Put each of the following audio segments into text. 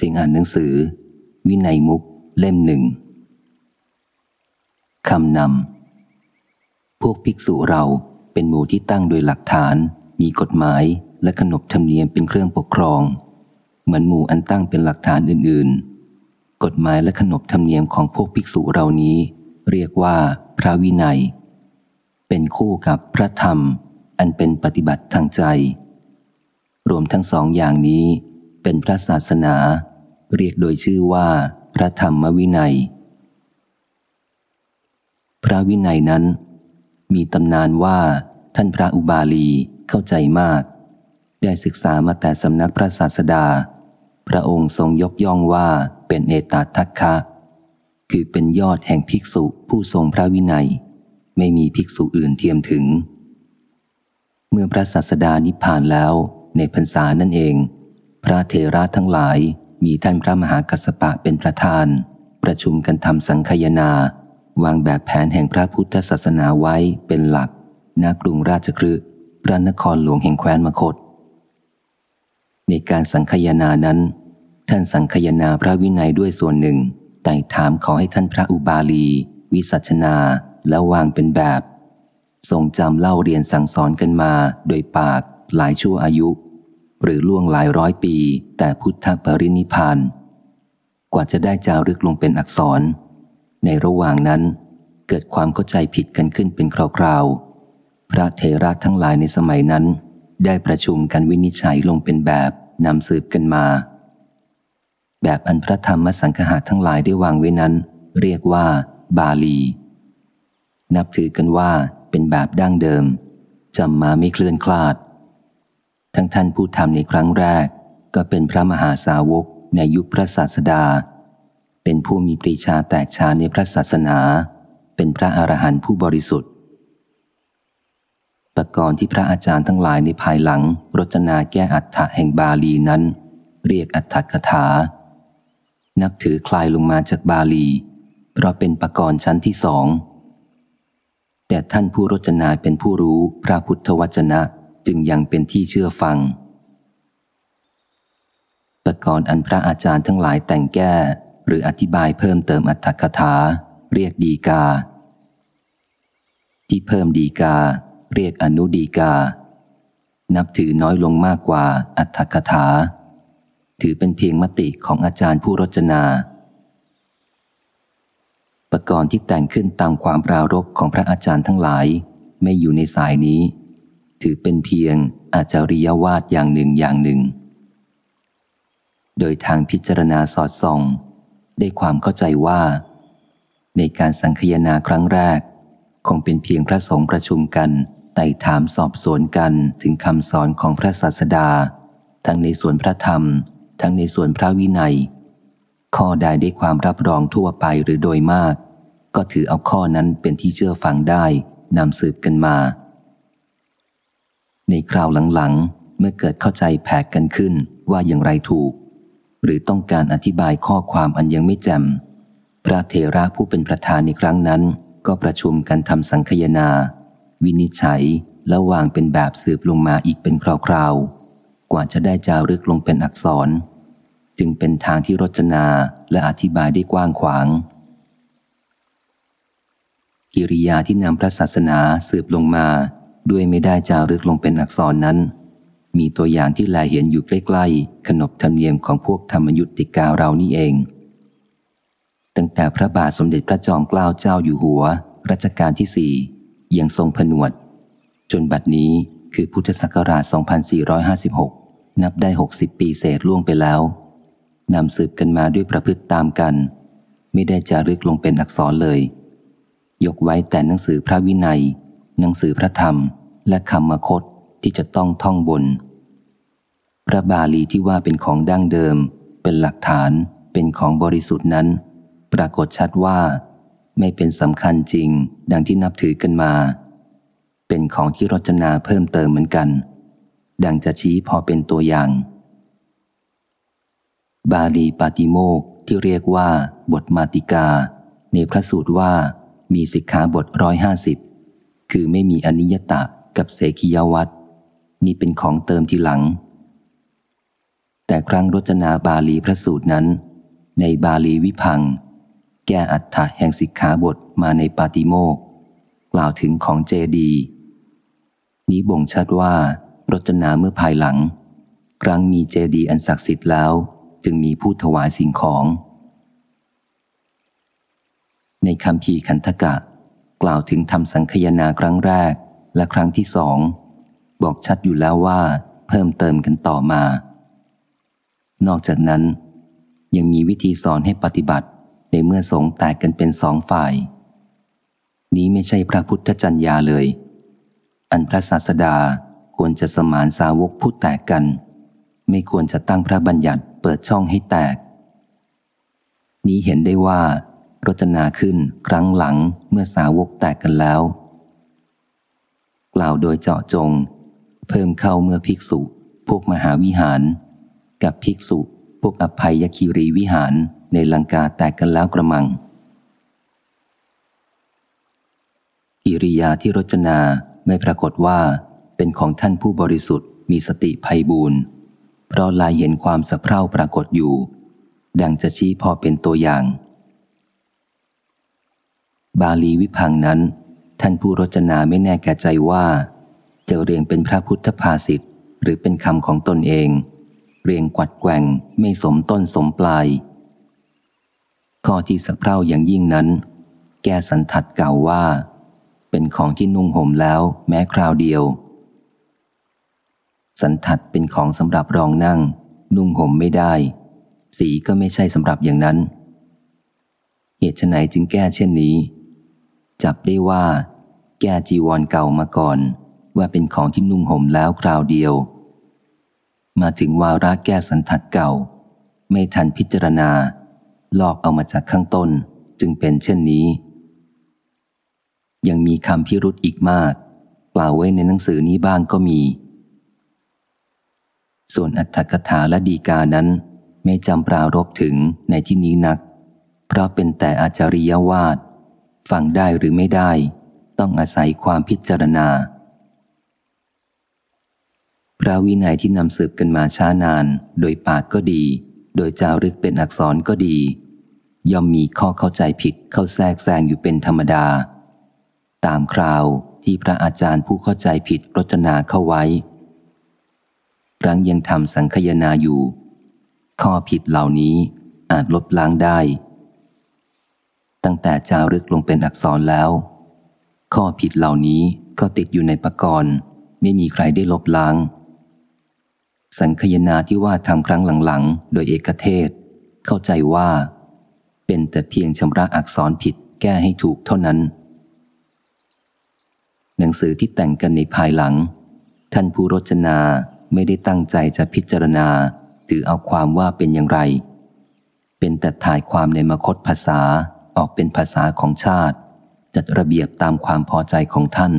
เสียงอ่านหนังสือ วินัยมุกเล่มหนึ่งคำนำ พวกภิกษุเราเป็นหมู่ที่ตั้งโดยหลักฐาน มีกฎหมายและขนบธรรมเนียมเป็นเครื่องปกครอง เหมือนหมู่อันตั้งเป็นหลักฐานอื่น ๆ กฎหมายและขนบธรรมเนียมของพวกภิกษุเรานี้ เรียกว่าพระวินัย เป็นคู่กับพระธรรม อันเป็นปฏิบัติทางใจ รวมทั้งสองอย่างนี้ เป็นพระศาสนา เรียกโดยชื่อว่า พระธรรมวินัย พระวินัยนั้น มีตำนานว่า ท่านพระอุบาลีเข้าใจมาก ได้ศึกษามาแต่สำนักพระศาสดา พระองค์ทรงยกย่องว่าเป็นเอตทัคคะ คือเป็นยอดแห่งภิกษุผู้ทรงพระวินัย ไม่มีภิกษุอื่นเทียมถึง เมื่อพระศาสดานิพพานแล้วในพรรษานั่นเอง ระเทระทั้งหลายมีท่านพระมหากัสปะเป็นประธาน ประชุมกันทำสังคยนา วางแบบแผนแห่งพระพุทธศาสนาไว้เป็นหลักณกรุงราชคฤห์พระนครหลวงแห่งแคว้นมคต ในการสังคยนานั้น ท่านสังคยนาพระวินัยด้วยส่วนหนึ่ง แต่ถามขอให้ท่านพระอุบาลี วิสัชนาแล้ววางเป็นแบบ ทรงจำเล่าเรียนสั่งสอนกันมาโดยปากหลายชั่วอายุ หรือล่วงหลายร้อยปี แต่พุทธปรินิพานกว่าจะได้จารึกลงเป็นอักษร ในระหว่างนั้น เกิดความเข้าใจผิดกันขึ้นเป็นคราวๆ พระเทระทั้งหลายในสมัยนั้น ได้ประชุมกันวินิจฉัยลงเป็นแบบนำสืบกันมา แบบอันพระธรรมสังฆะทั้งหลายได้วางไว้นั้น เรียกว่า บาลี นับถือกันว่าเป็นแบบดั้งเดิมจำมาไม่เคลื่อนคลาด ทั้งท่านผู้ทำในครั้งแรก ก็เป็นพระมหาสาวกในยุคพระศาสดา เป็นผู้มีปรีชาแตกฉานในพระศาสนา เป็นพระอรหันต์ผู้บริสุทธิ์ประกรณ์ที่พระอาจารย์ทั้งหลายในภายหลังรจนาแก้อัฏฐะแห่งบาลีนั้น เรียกอัฏฐกถา นับถือคลายลงมาจากบาลี เพราะเป็นประกรณ์ชั้นที่สองแต่ท่านผู้รจนาเป็นผู้รู้พระพุทธวจนะ จึงยังเป็นที่เชื่อฟังประกรณ์อันพระอาจารย์ทั้งหลายแต่งแก้ หรืออธิบายเพิ่มเติมอัตถคถา เรียกดีกา ที่เพิ่มดีกา เรียกอนุดีกา นับถือน้อยลงมากกว่าอัตถคถา ถือเป็นเพียงมติของอาจารย์ผู้รจนาประกรณ์ที่แต่งขึ้นตามความปรารบของพระอาจารย์ทั้งหลาย ไม่อยู่ในสายนี้ ถือเป็นเพียงอาจาริยวาดอย่างหนึ่งอย่างหนึ่ง โดยทางพิจารณาสอดส่อง ได้ความเข้าใจว่า ในการสังคยนาครั้งแรก คงเป็นเพียงพระสงฆ์ประชุมกันไต่ถามสอบสวนกันถึงคำสอนของพระศาสดา ทั้งในส่วนพระธรรม ทั้งในส่วนพระวินัย ข้อใดได้ความรับรองทั่วไปหรือโดยมาก ก็ถือเอาข้อนั้นเป็นที่เชื่อฟังได้นำสืบกันมา ในคราวหลังๆ เมื่อเกิดเข้าใจแผกกันขึ้นว่าอย่างไรถูก หรือต้องการอธิบายข้อความอันยังไม่แจ่มพระเทระผู้เป็นประธานในครั้งนั้น ก็ประชุมกันทำสังคยนา วินิจฉัยและวางเป็นแบบสืบลงมาอีกเป็นคราวๆ กว่าจะได้จารึกลงเป็นอักษร จึงเป็นทางที่รจนาและอธิบายได้กว้างขวาง กิริยาที่นำพระศาสนาสืบลงมา ด้วยไม่ได้จารึกลงเป็นอักษรนั้น มีตัวอย่างที่แลเห็นอยู่ใกล้ๆ ขนบธรรมเนียมของพวกธรรมยุติกาเรานี่เอง ตั้งแต่พระบาทสมเด็จพระจอมเกล้าเจ้าอยู่หัว รัชกาลที่สี่ยังทรงผนวด จนบัดนี้คือพุทธศักราช 2456 นับได้ 60 ปีเศษล่วงไปแล้วนำสืบกันมาด้วยประพฤติตามกัน ไม่ได้จารึกลงเป็นอักษรเลย ยกไว้แต่หนังสือพระวินัย หนังสือพระธรรม และคำมคตที่จะต้องท่องบน พระบาลีที่ว่าเป็นของดั้งเดิม เป็นหลักฐานเป็นของบริสุทธินั้น ปรากฏชัดว่า ไม่เป็นสำคัญจริง ดังที่นับถือกันมา เป็นของที่รจนาเพิ่มเติมเหมือนกัน ดังจะชี้พอเป็นตัวอย่าง บาลีปาติโมกที่เรียกว่าบทมาติกา ในพระสูตรว่ามีสิกขาบทร้อยห้าสิบคือไม่มีอนิยตะ กับเสกียวัตนี่เป็นของเติมทีหลัง แต่ครั้งรจนาบาลีพระสูตรนั้น ในบาลีวิพัง แก้อัฏฐะแห่งสิกขาบทมาในปาติโมกกล่าวถึงของเจดี นี้บ่งชัดว่ารจนาเมื่อภายหลัง ครั้งมีเจดีอันศักดิ์สิทธิ์แล้ว จึงมีผู้ถวายสิ่งของ ในคำพีขันธกะ กล่าวถึงทำสังคยนาครั้งแรก และครั้งที่สอง บอกชัดอยู่แล้วว่าเพิ่มเติมกันต่อมา นอกจากนั้น ยังมีวิธีสอนให้ปฏิบัติในเมื่อสงแตกกันเป็นสองฝ่าย นี้ไม่ใช่พระพุทธจัญญาเลย อันพระศาสดาควรจะสมานสาวกผู้แตกกัน ไม่ควรจะตั้งพระบัญญัติเปิดช่องให้แตก นี้เห็นได้ว่ารจนาขึ้นครั้งหลังเมื่อสาวกแตกกันแล้ว กล่าวโดยเจาะจง เพิ่มเข้าเมื่อภิกษุ พวกมหาวิหาร กับภิกษุ พวกอภัยยคีรีวิหารในลังกาแตกกันแล้วกระมัง กิริยาที่รจนาไม่ปรากฏว่าเป็นของท่านผู้บริสุทธิ์มีสติภัยบูรณ์เพราะลายเห็นความสะเพร่าปรากฏอยู่ ดังจะชี้พอเป็นตัวอย่าง บาลีวิพังนั้น ท่านผู้รจนาไม่แน่แก่ใจว่า จะเรียงเป็นพระพุทธภาษิตหรือเป็นคำของตนเอง เรียงกวัดแกว่งไม่สมต้นสมปลาย ข้อที่สะเพร่าอย่างยิ่งนั้น แกสันทัดเก่าว่า เป็นของที่นุ่งห่มแล้วแม้คราวเดียว สันทัดเป็นของสำหรับรองนั่ง นุ่งห่มไม่ได้ สีก็ไม่ใช่สำหรับอย่างนั้น เหตุไฉนจึงแก้เช่นนี้ จับได้ว่า แก้จีวรเก่ามาก่อน ว่าเป็นของที่นุ่งห่มแล้วคราวเดียว มาถึงวาระแก้สันทัดเก่า ไม่ทันพิจารณา ลอกเอามาจากข้างต้นจึงเป็นเช่นนี้ ยังมีคำพิรุธอีกมาก กล่าวไว้ในหนังสือนี้บ้างก็มี ส่วนอัตถกถาและดีกานั้น ไม่จำปรารบถึงในที่นี้นัก เพราะเป็นแต่อาจาริยวาด ฟังได้หรือไม่ได้ ต้องอาศัยความพิจารณา พระวินัยที่นำสืบกันมาช้านาน โดยปากก็ดี โดยจารึกเป็นอักษรก็ดี ย่อมมีข้อเข้าใจผิดเข้าแทรกแซงอยู่เป็นธรรมดา ตามคราวที่พระอาจารย์ผู้เข้าใจผิดรจนาเข้าไว้ครั้งยังทำสังคยนาอยู่ ข้อผิดเหล่านี้อาจลบล้างได้ ตั้งแต่จารึกลงเป็นอักษรแล้ว ข้อผิดเหล่านี้ก็ติดอยู่ในปกรณ์ไม่มีใครได้ลบล้าง สังคยนาที่ว่าทำครั้งหลังๆ โดยเอกเทศ เข้าใจว่า เป็นแต่เพียงชำระอักษรผิดแก้ให้ถูกเท่านั้น หนังสือที่แต่งกันในภายหลัง ท่านผู้รจนาไม่ได้ตั้งใจจะพิจารณาถือเอาความว่าเป็นอย่างไร เป็นแต่ถ่ายความในมคตภาษา ออกเป็นภาษาของชาติ จัดระเบียบตามความพอใจของท่าน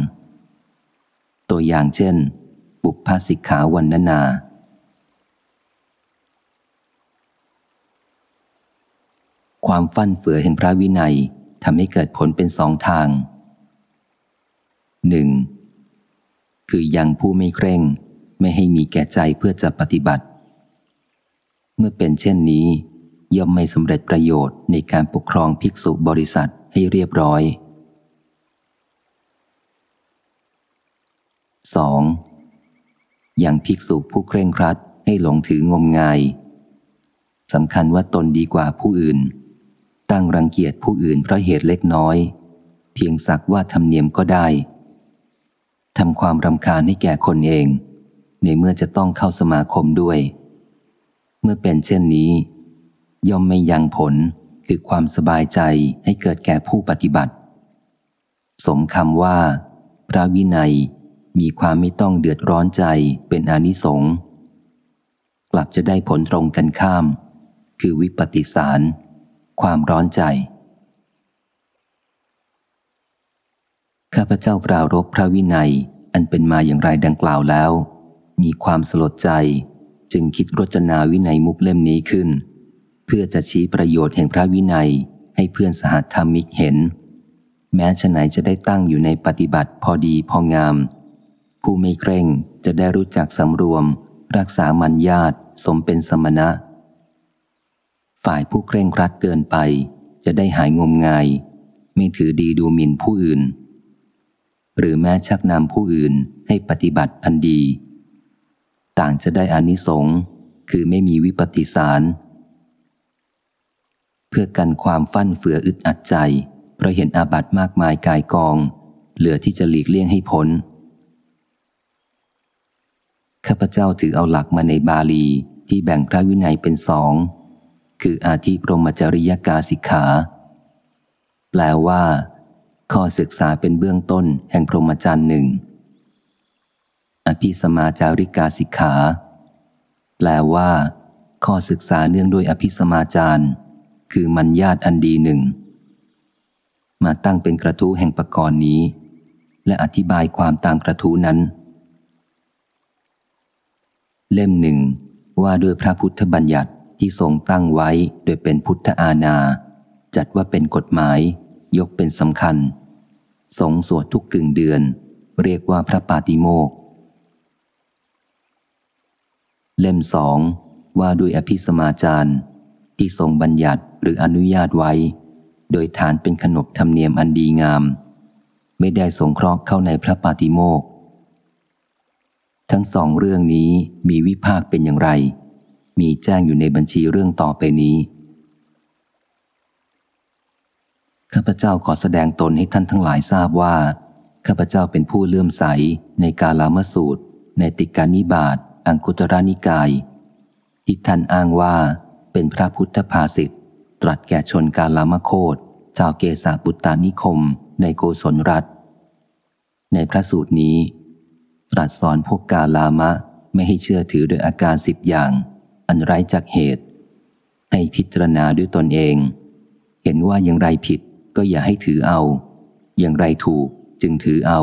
ตัวอย่างเช่น บุพภาสิกขาวันนานา ความฟั่นเฟือแห่งพระวินัยทำให้เกิดผลเป็นสองทางหนึ่งคือยังผู้ไม่เคร่ง ไม่ให้มีแก่ใจเพื่อจะปฏิบัติ เมื่อเป็นเช่นนี้ ย่อมไม่สำเร็จประโยชน์ในการปกครองภิกษุบริษัทให้เรียบร้อย 2. อย่างภิกษุผู้เคร่งครัดให้หลงถืองมงายสำคัญว่าตนดีกว่าผู้อื่น ตั้งรังเกียจผู้อื่นเพราะเหตุเล็กน้อย เพียงสักว่าทำเนียมก็ได้ทำความรำคาญให้แก่คนเอง ในเมื่อจะต้องเข้าสมาคมด้วย เมื่อเป็นเช่นนี้ ย่อมไม่ยังผลคือความสบายใจให้เกิดแก่ผู้ปฏิบัติ สมคำว่า พระวินัยมีความไม่ต้องเดือดร้อนใจเป็นอนิสงส์กลับจะได้ผลตรงกันข้าม คือวิปฏิสาร ความร้อนใจ ข้าพเจ้าปรารบพระวินัยอันเป็นมาอย่างไรดังกล่าวแล้ว มีความสลดใจจึงคิดรจนาวินัยมุกเล่มนี้ขึ้น เพื่อจะชี้ประโยชน์แห่งพระวินัย ให้เพื่อนสหธรรมิกเห็น แม้ฉไหนจะได้ตั้งอยู่ในปฏิบัติพอดีพองาม ผู้ไม่เคร่งจะได้รู้จักสำรวม รักษามันญาตสมเป็นสมณะ ฝ่ายผู้เคร่งครัดเกินไป จะได้หายงมงาย ไม่ถือดีดูหมิ่นผู้อื่น หรือแม้ชักนำผู้อื่นให้ปฏิบัติอันดี ต่างจะได้อานิสงส์คือไม่มีวิปฏิสาร เพื่อกันความฟั่นเฟืออึดอัดใจ เพราะเห็นอาบัตมากมายกายกอง เหลือที่จะหลีกเลี่ยงให้พ้น ข้าพเจ้าถือเอาหลักมาในบาลีที่แบ่งพระวินัยเป็นสอง คืออาทิพรหมจริยกาสิกขา แปลว่า ข้อศึกษาเป็นเบื้องต้นแห่งพรหมจรรย์หนึ่ง อภิสมาจาริกาสิกขา แปลว่า ข้อศึกษาเนื่องด้วยอภิสมาจาร คือมัญญาตอันดีหนึ่ง มาตั้งเป็นกระทู้แห่งประกรณ์นี้ และอธิบายความตามกระทู้นั้น เล่มหนึ่งว่าด้วยพระพุทธบัญญัติที่ทรงตั้งไว้โดยเป็นพุทธอาณา จัดว่าเป็นกฎหมาย ยกเป็นสำคัญ สงสวดทุกกึ่งเดือน เรียกว่าพระปาติโมกเล่มสองว่าด้วยอภิสมาจารที่ทรงบัญญัติ หรืออนุญาตไว้ โดยฐานเป็นขนบธรรมเนียมอันดีงาม ไม่ได้สงเคราะห์เข้าในพระปาติโมกทั้งสองเรื่องนี้มีวิภาคเป็นอย่างไร มีแจ้งอยู่ในบัญชีเรื่องต่อไปนี้ ข้าพเจ้าขอแสดงตนให้ท่านทั้งหลายทราบว่า ข้าพเจ้าเป็นผู้เลื่อมใสในกาลามสูตร ในติกานิบาตอังคุตรานิกาย ที่ท่านอ้างว่าเป็นพระพุทธภาษิต ตรัสแก่ชนกาลามโคตชาวเกษาบุตตานิคมในโกศลรัฐ ในพระสูตรนี้ ตรัสสอนพวกกาลามะไม่ให้เชื่อถือโดยอาการสิบอย่าง อันไร้จากเหตุ ให้พิจารณาด้วยตนเอง เห็นว่าอย่างไรผิดก็อย่าให้ถือเอา อย่างไรถูกจึงถือเอา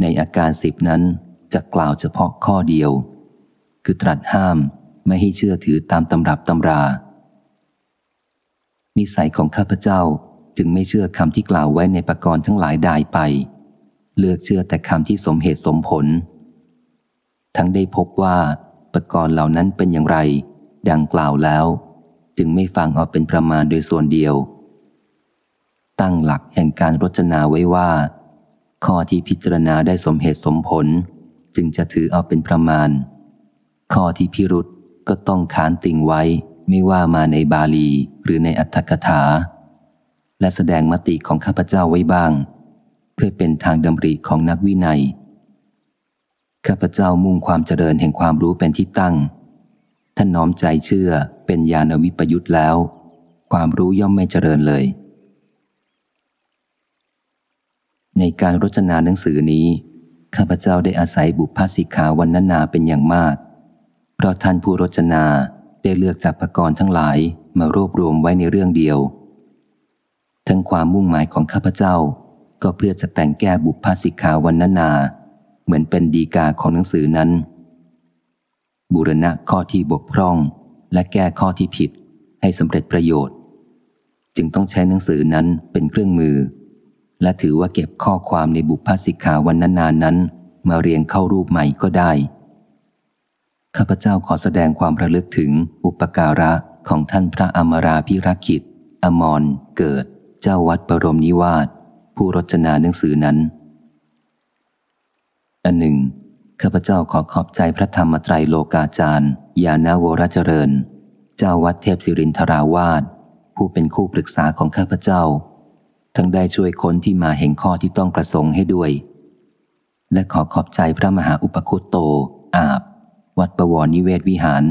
ในอาการสิบนั้นจะกล่าวเฉพาะข้อเดียว คือตรัสห้ามไม่ให้เชื่อถือตามตำรับตำรา นิสัยของข้าพเจ้าจึงไม่เชื่อคำที่กล่าวไว้ในประกรณ์ทั้งหลายได้ไป เลือกเชื่อแต่คำที่สมเหตุสมผล ทั้งได้พบว่าประกรณ์เหล่านั้นเป็นอย่างไร ดังกล่าวแล้ว จึงไม่ฟังเอาเป็นประมาณโดยส่วนเดียว ตั้งหลักแห่งการรจนาไว้ว่า ข้อที่พิจารณาได้สมเหตุสมผล จึงจะถือเอาเป็นประมาณ ข้อที่พิรุษก็ต้องขานติ่งไว้ ไม่ว่ามาในบาลีหรือในอัตถกถา และแสดงมติของข้าพเจ้าไว้บ้าง เพื่อเป็นทางดำริของนักวินัย ข้าพเจ้ามุ่งความเจริญแห่งความรู้เป็นที่ตั้ง ท่านน้อมใจเชื่อเป็นญาณวิปยุตแล้ว ความรู้ย่อมไม่เจริญเลย ในการรจนาหนังสือนี้ ข้าพเจ้าได้อาศัยบุพภสิกขาวันนานาเป็นอย่างมาก เพราะท่านผู้รจนา ได้เลือกจากประกรณ์ทั้งหลายมารวบรวมไว้ในเรื่องเดียว ทั้งความมุ่งหมายของข้าพเจ้า ก็เพื่อจะแต่งแก้บุพภาสิกขาวันนานา เหมือนเป็นดีกาของหนังสือนั้น บูรณะข้อที่บกพร่อง และแก้ข้อที่ผิดให้สำเร็จประโยชน์ จึงต้องใช้หนังสือนั้นเป็นเครื่องมือ และถือว่าเก็บข้อความในบุพภาสิกขาวันนานานั้น มาเรียงเข้ารูปใหม่ก็ได้ ข้าพเจ้าขอแสดงความระลึกถึงอุปการะของท่านพระอมราพิรักิตอมร เกิด เจ้าวัดบรมนิวาสผู้รจนาหนังสือนั้นอันหนึ่งข้าพเจ้าขอขอบใจพระธรรมไตรโลกาจารย์ยานาโวรเจริญ เจ้าวัดเทพศิรินทราวาสผู้เป็นคู่ปรึกษาของข้าพเจ้า ทั้งได้ช่วยค้นที่มาเห็นข้อที่ต้องประสงค์ให้ด้วย และขอขอบใจพระมหาอุปคุตโต อาบ วัดประวรนิเวศวิหาร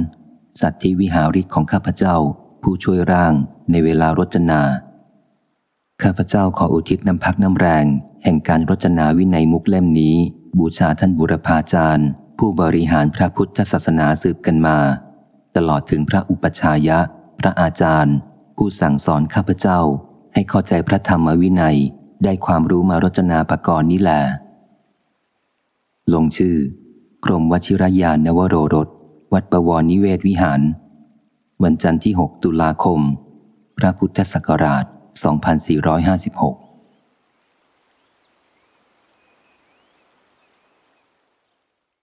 สัตว์ที่วิหาริกของข้าพเจ้า ผู้ช่วยร่างในเวลารจนา ข้าพเจ้าขออุทิศน้ำพักน้ำแรง แห่งการรจนาวินัยมุกเล่มนี้ บูชาท่านบุรพาจารย์ ผู้บริหารพระพุทธศาสนาสืบกันมา ตลอดถึงพระอุปชายะ พระอาจารย์ ผู้สั่งสอนข้าพเจ้า ให้เข้าใจพระธรรมวินัยได้ความรู้มารจนาปกรณ์นี้แหละลงชื่อ กรมวชิรยานนวโรรส วัดประวรนิเวศวิหาร วันจันทร์ที่ 6 ตุลาคม พระพุทธศักราช 2456